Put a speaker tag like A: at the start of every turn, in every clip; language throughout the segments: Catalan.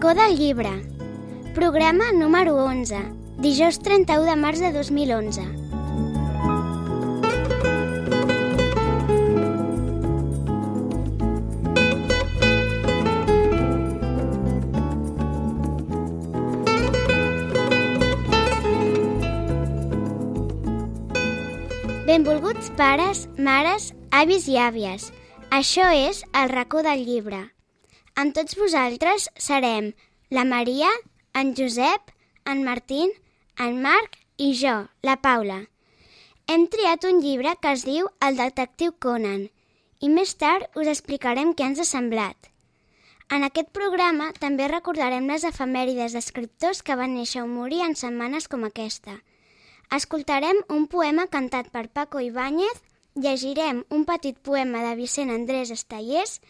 A: racó del llibre. Programa número 11. Dijous 31 de març de 2011. Benvolguts pares, mares, avis i àvies. Això és el racó del llibre. Amb tots vosaltres serem la Maria, en Josep, en Martín, en Marc i jo, la Paula. Hem triat un llibre que es diu El detectiu Conan i més tard us explicarem què ens ha semblat. En aquest programa també recordarem les efemèrides d'escriptors que van néixer o morir en setmanes com aquesta. Escoltarem un poema cantat per Paco Ibáñez, llegirem un petit poema de Vicent Andrés Estallés,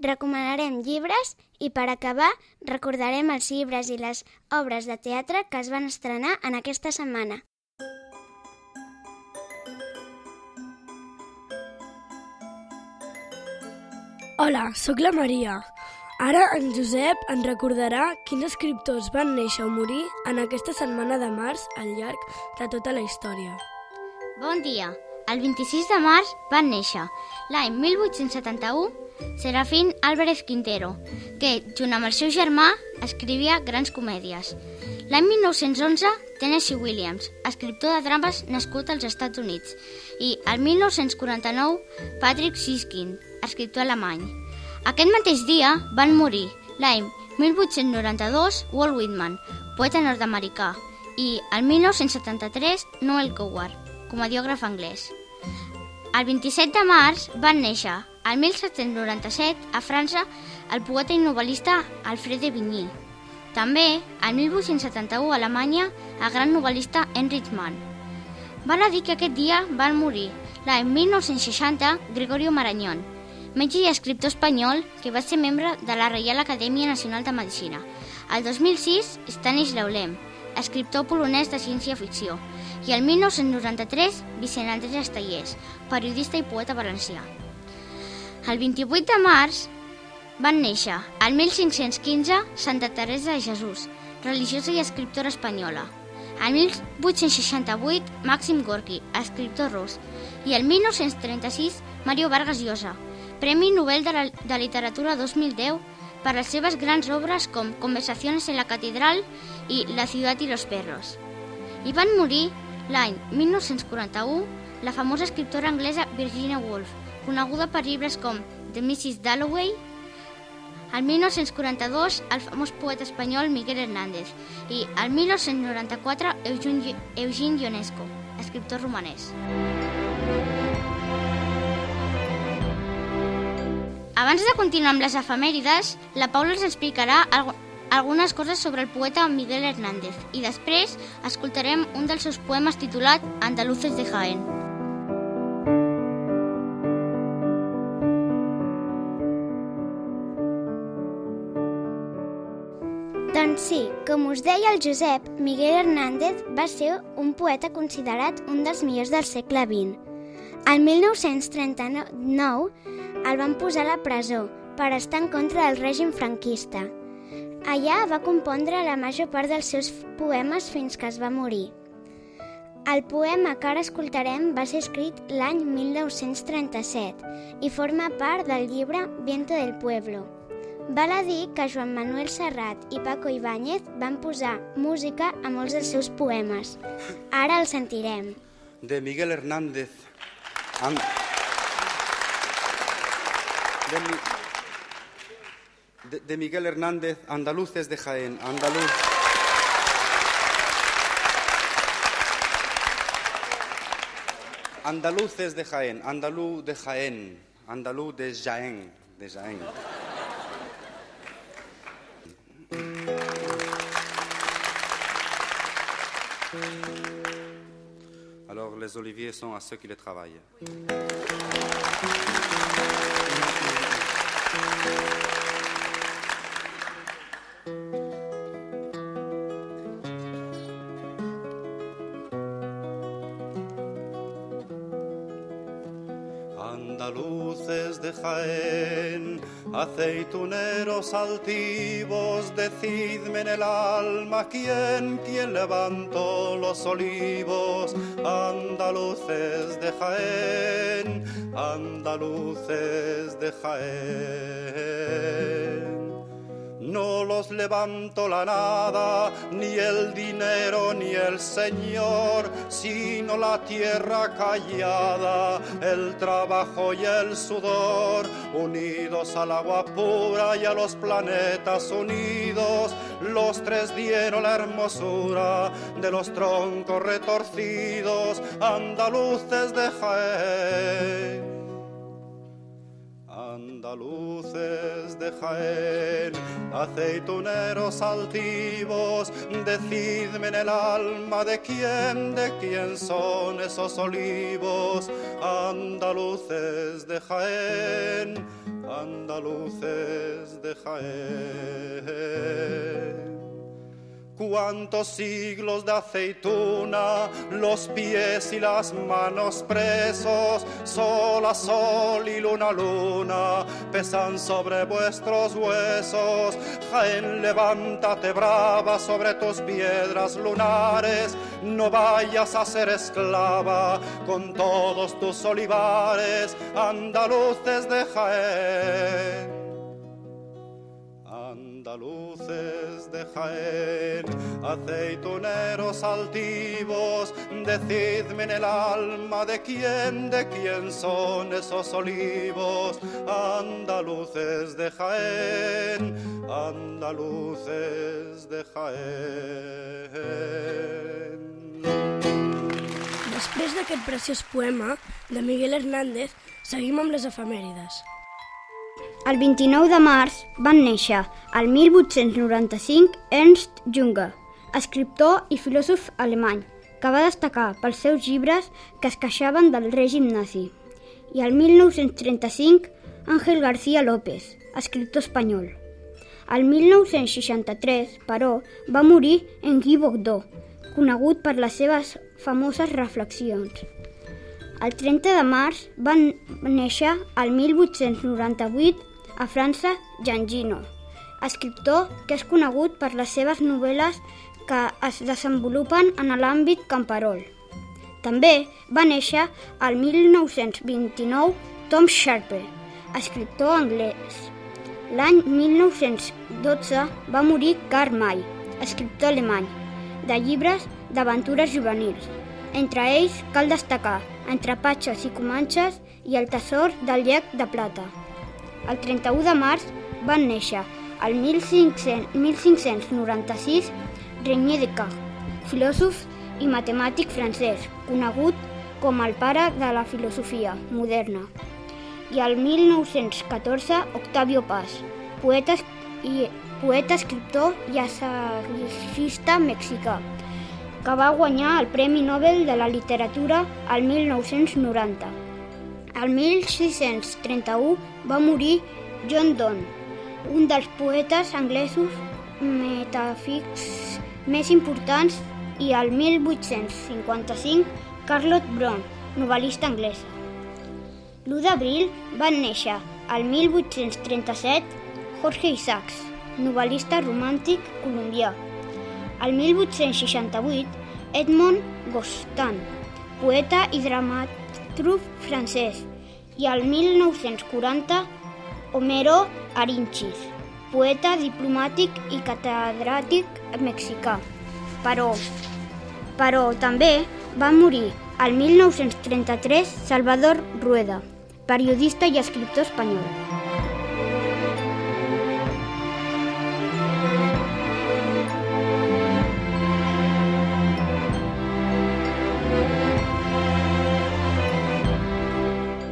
A: recomanarem llibres i, per acabar, recordarem els llibres i les obres de teatre que es van estrenar en aquesta setmana.
B: Hola, sóc la Maria. Ara en Josep ens recordarà quins escriptors van néixer o morir en aquesta setmana de març al llarg de tota la història.
C: Bon dia. El 26 de març van néixer, l'any 1871, Serafín Álvarez Quintero, que, junt amb el seu germà, escrivia grans comèdies. L'any 1911, Tennessee Williams, escriptor de drames nascut als Estats Units. I el 1949, Patrick Siskin, escriptor alemany. Aquest mateix dia van morir, l'any 1892, Walt Whitman, poeta nord-americà, i el 1973, Noel Coward, comediògraf anglès. El 27 de març van néixer, el 1797, a França, el poeta i novel·lista Alfred de Vigny. També, el 1871, a Alemanya, el gran novel·lista Heinrich Mann. Val a dir que aquest dia van morir, l'any 1960, Gregorio Marañón, metge i escriptor espanyol que va ser membre de la Reial Acadèmia Nacional de Medicina. El 2006, Stanislau Lem, escriptor polonès de ciència-ficció. I el 1993, Vicent Andrés Estallés, periodista i poeta valencià. El 28 de març van néixer, el 1515, Santa Teresa de Jesús, religiosa i escriptora espanyola. El 1868, Màxim Gorki, escriptor rus. I el 1936, Mario Vargas Llosa, Premi Nobel de, la, de Literatura 2010 per les seves grans obres com Conversaciones en la Catedral i La ciutat i los perros. I van morir l'any 1941 la famosa escriptora anglesa Virginia Woolf, coneguda per llibres com The Mrs. Dalloway, el 1942 el famós poeta espanyol Miguel Hernández i el 1994 Eugene, Ionesco, escriptor romanès. Abans de continuar amb les efemèrides, la Paula ens explicarà alg algunes coses sobre el poeta Miguel Hernández i després escoltarem un dels seus poemes titulat Andaluces de Jaén.
A: Doncs sí, com us deia el Josep, Miguel Hernández va ser un poeta considerat un dels millors del segle XX. El 1939 el van posar a la presó per estar en contra del règim franquista. Allà va compondre la major part dels seus poemes fins que es va morir. El poema que ara escoltarem va ser escrit l'any 1937 i forma part del llibre Viento del Pueblo. Val a dir que Joan Manuel Serrat i Paco Ibáñez van posar música a molts dels seus poemes. Ara el sentirem.
D: De Miguel Hernández. De, mi... de, de Miguel Hernández, Andaluces de Jaén. Andaluz. Andaluces de Jaén, andalú de Jaén, andalú de Jaén, de Jaén. Alors les oliviers sont à ceux qui les travaillent. De Jaén, aceituneros altivos, decidme en el alma quién, quién levantó los olivos. Andaluces de Jaén, andaluces de Jaén. No los levanto la nada, ni el dinero, ni el Señor, sino la tierra callada, el trabajo y el sudor, unidos al agua pura y a los planetas unidos, los tres dieron la hermosura de los troncos retorcidos, andaluces de Jaén. Andaluces Jaén, aceituneros altivos, decidme en el alma de quién, de quién son esos olivos, andaluces de Jaén, andaluces de Jaén cuántos siglos de aceituna, los pies y las manos presos, sol a sol y luna a luna, pesan sobre vuestros huesos. Jaén, levántate brava sobre tus piedras lunares, no vayas a ser esclava con todos tus olivares, andaluces de Jaén andaluces de Jaén, aceituneros altivos, decidme en el alma de quién, de quién son esos olivos, andaluces de Jaén, andaluces de Jaén.
B: Després d'aquest preciós poema de Miguel Hernández, seguim amb les efemèrides.
E: El 29 de març van néixer, el 1895, Ernst Junger, escriptor i filòsof alemany, que va destacar pels seus llibres que es queixaven del règim nazi. I el 1935, Ángel García López, escriptor espanyol. El 1963, però, va morir en Guy Bogdó, conegut per les seves famoses reflexions. El 30 de març van néixer el 1898 a França Jean Gino, escriptor que és conegut per les seves novel·les que es desenvolupen en l'àmbit camperol. També va néixer el 1929 Tom Sharpe, escriptor anglès. L'any 1912 va morir Karl May, escriptor alemany, de llibres d'aventures juvenils. Entre ells cal destacar Entre patxes i comanxes i El tesor del llec de plata. El 31 de març van néixer el 1500, 1596 René Descartes, filòsof i matemàtic francès, conegut com el pare de la filosofia moderna. I el 1914 Octavio Paz, poeta i poeta, escriptor i assagista mexicà, que va guanyar el Premi Nobel de la Literatura al 1990. El 1631 va morir John Donne, un dels poetes anglesos metafísics més importants, i el 1855 Charlotte Brontë, novel·lista anglesa. L'1 d'abril van néixer el 1837 Jorge Isaacs, novel·lista romàntic colombià. El 1868 Edmond Gostan, poeta i dramaturg francès. I el 1940 Homero Arinchis, poeta diplomàtic i catedràtic mexicà. Però, però també va morir el 1933 Salvador Rueda, periodista i escriptor espanyol.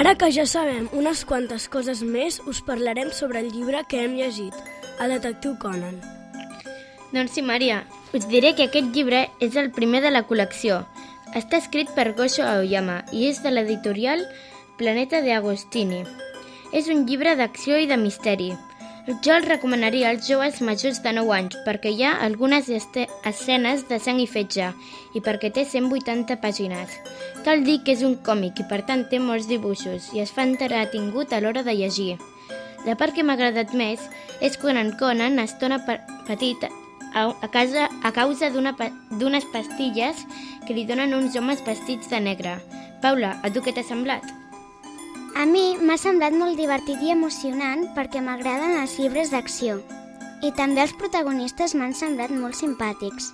B: Ara que ja sabem unes quantes coses més, us parlarem sobre el llibre que hem llegit, El detectiu Conan.
F: Doncs sí, Maria, us diré que aquest llibre és el primer de la col·lecció. Està escrit per Gosho Aoyama i és de l'editorial Planeta de Agostini. És un llibre d'acció i de misteri. Jo el recomanaria als joves majors de 9 anys perquè hi ha algunes escenes de sang i fetge i perquè té 180 pàgines. Cal dir que és un còmic i per tant té molts dibuixos i es fa entretingut a l'hora de llegir. La part que m'ha agradat més és quan en Conan es torna petit a, casa a causa d'unes pastilles que li donen uns homes vestits de negre. Paula, a tu què t'ha semblat?
A: A mi m'ha semblat molt divertit i emocionant perquè m'agraden els llibres d'acció. I també els protagonistes m'han semblat molt simpàtics.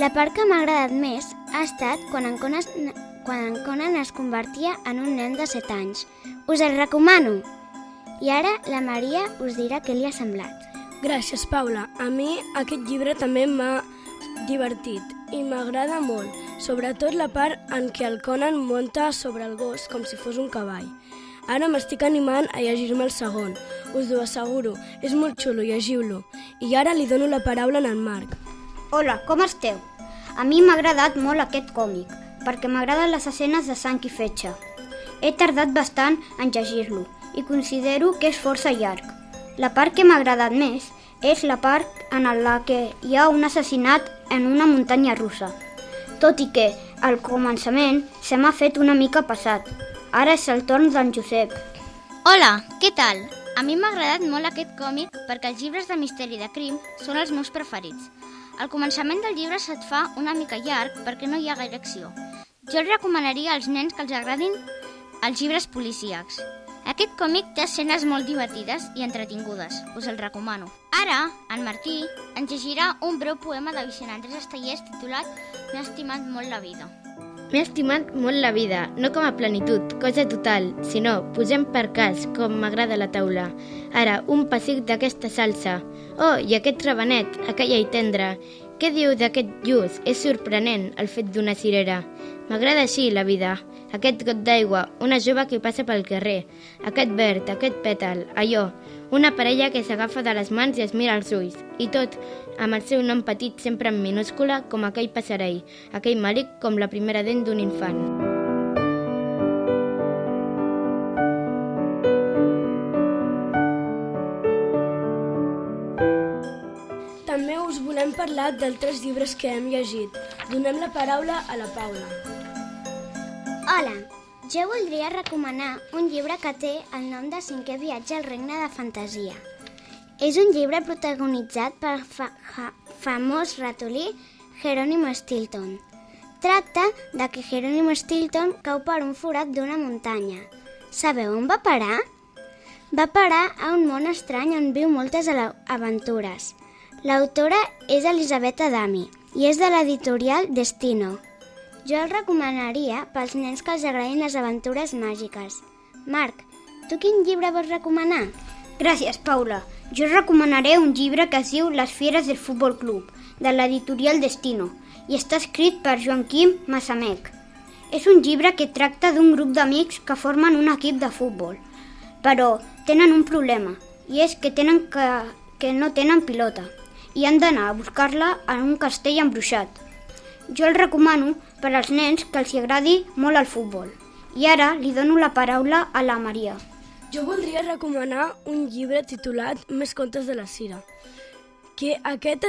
A: La part que m'ha agradat més ha estat quan en, Conan, quan en Conan es convertia en un nen de 7 anys. Us el recomano! I ara la Maria us dirà què li ha semblat.
B: Gràcies, Paula. A mi aquest llibre també m'ha divertit i m'agrada molt, sobretot la part en què el Conan munta sobre el gos com si fos un cavall. Ara m'estic animant a llegir-me el segon. Us ho asseguro, és molt xulo, llegiu-lo. I ara li dono la paraula en Marc.
E: Hola, com esteu? A mi m'ha agradat molt aquest còmic, perquè m'agraden les escenes de sang i fetge. He tardat bastant en llegir-lo i considero que és força llarg. La part que m'ha agradat més és la part en la que hi ha un assassinat en una muntanya russa. Tot i que, al començament, se m'ha fet una mica passat. Ara és el torn d'en Josep.
C: Hola, què tal? A mi m'ha agradat molt aquest còmic perquè els llibres de misteri i de crim són els meus preferits. Al començament del llibre se't fa una mica llarg perquè no hi ha gaire acció. Jo el recomanaria als nens que els agradin els llibres policíacs. Aquest còmic té escenes molt divertides i entretingudes, us el recomano. Ara, en Martí ens llegirà un breu poema de Vicent Andrés Estellers titulat M'ha estimat molt la vida.
F: M'he estimat molt la vida, no com a plenitud, cosa total, sinó posem per cas com m'agrada la taula. Ara, un pessic d'aquesta salsa. Oh, i aquest rabanet, aquella i tendra. Què diu d'aquest lluç? És sorprenent, el fet d'una cirera. M'agrada així la vida. Aquest got d'aigua, una jove que passa pel carrer. Aquest verd, aquest pètal, allò. Una parella que s'agafa de les mans i es mira als ulls. I tot amb el seu nom petit sempre en minúscula com aquell passarell, aquell malic com la primera dent d'un infant.
B: També us volem parlar d'altres llibres que hem llegit. Donem la paraula a la Paula.
A: Hola, jo voldria recomanar un llibre que té el nom de Cinquè viatge al regne de fantasia. És un llibre protagonitzat pel fa fa famós ratolí Jerónimo Stilton. Tracta de que Jerónimo Stilton cau per un forat d'una muntanya. Sabeu on va parar? Va parar a un món estrany on viu moltes aventures. L'autora és Elisabet Adami i és de l'editorial Destino. Jo el recomanaria pels nens que els agradin les aventures màgiques. Marc, tu quin llibre vols recomanar?
E: Gràcies, Paula. Jo recomanaré un llibre que es diu Les fieres del Futbol Club, de l'editorial Destino, i està escrit per Joaquim Massamec. És un llibre que tracta d'un grup d'amics que formen un equip de futbol, però tenen un problema, i és que, tenen que, que no tenen pilota, i han d'anar a buscar-la en un castell embruixat. Jo el recomano per als nens que els agradi molt el futbol. I ara li dono la paraula a la Maria.
B: Jo voldria recomanar un llibre titulat Més contes de la Cira, que, aquest,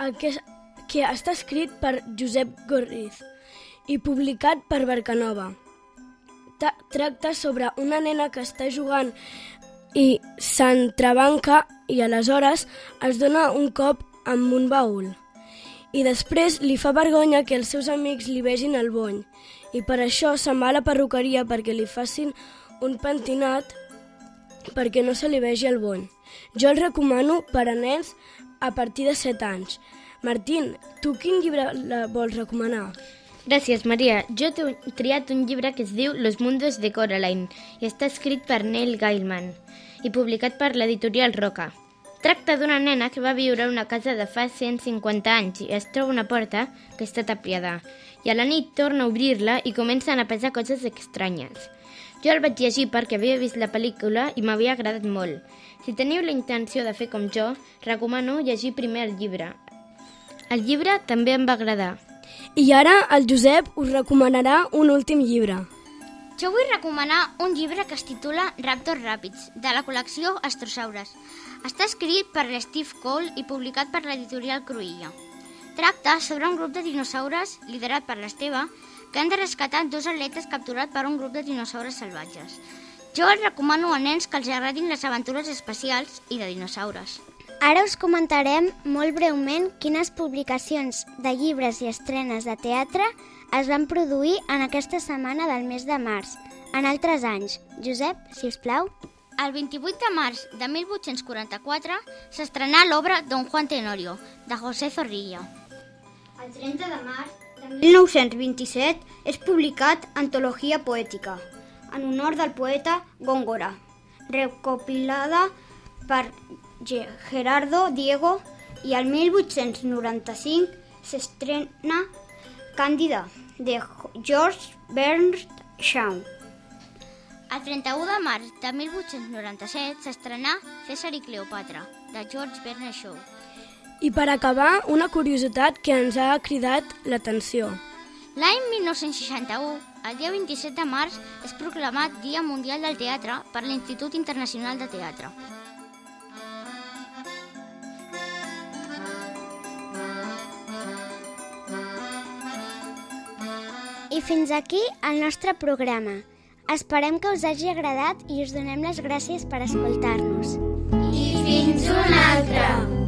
B: aquest, que està escrit per Josep Gorriz i publicat per Barcanova. Ta tracta sobre una nena que està jugant i s'entrebanca i aleshores es dona un cop amb un baúl. I després li fa vergonya que els seus amics li vegin el bony i per això se'n va a la perruqueria perquè li facin un pentinat perquè no se li vegi el bony. Jo el recomano per a nens a partir de 7 anys. Martín, tu quin llibre la vols recomanar?
F: Gràcies, Maria. Jo t'he triat un llibre que es diu Los mundos de Coraline i està escrit per Neil Gaiman i publicat per l'editorial Roca. Tracta d'una nena que va viure a una casa de fa 150 anys i es troba una porta que està tapiada. I a la nit torna a obrir-la i comencen a passar coses estranyes. Jo el vaig llegir perquè havia vist la pel·lícula i m'havia agradat molt. Si teniu la intenció de fer com jo, recomano llegir primer el llibre. El llibre també em va agradar.
B: I ara el Josep us recomanarà un últim llibre.
C: Jo vull recomanar un llibre que es titula Raptors Ràpids, de la col·lecció Astrosaures. Està escrit per Steve Cole i publicat per l'editorial Cruïlla. Tracta sobre un grup de dinosaures liderat per l'Esteve que han de rescatar dos atletes capturats per un grup de dinosaures salvatges. Jo els recomano a nens que els agradin les aventures espacials i de dinosaures.
A: Ara us comentarem molt breument quines publicacions de llibres i estrenes de teatre es van produir en aquesta setmana del mes de març, en altres anys. Josep, si us plau.
C: El 28 de març de 1844 s'estrenà l'obra Don Juan Tenorio, de José Zorrilla.
E: El 30 de març de 1927 és publicat Antologia Poètica, en honor del poeta Góngora, recopilada per Ge- Gerardo Diego i el 1895 s'estrena Càndida, de George Bernard Shaw.
C: El 31 de març de 1897 s'estrenà César i Cleopatra, de George Bernard Shaw.
B: I per acabar, una curiositat que ens ha cridat l'atenció.
C: L'any 1961, el dia 27 de març, és proclamat Dia Mundial del Teatre per l'Institut Internacional de Teatre.
A: I fins aquí el nostre programa. Esperem que us hagi agradat i us donem les gràcies per escoltar-nos.
C: I fins una altra!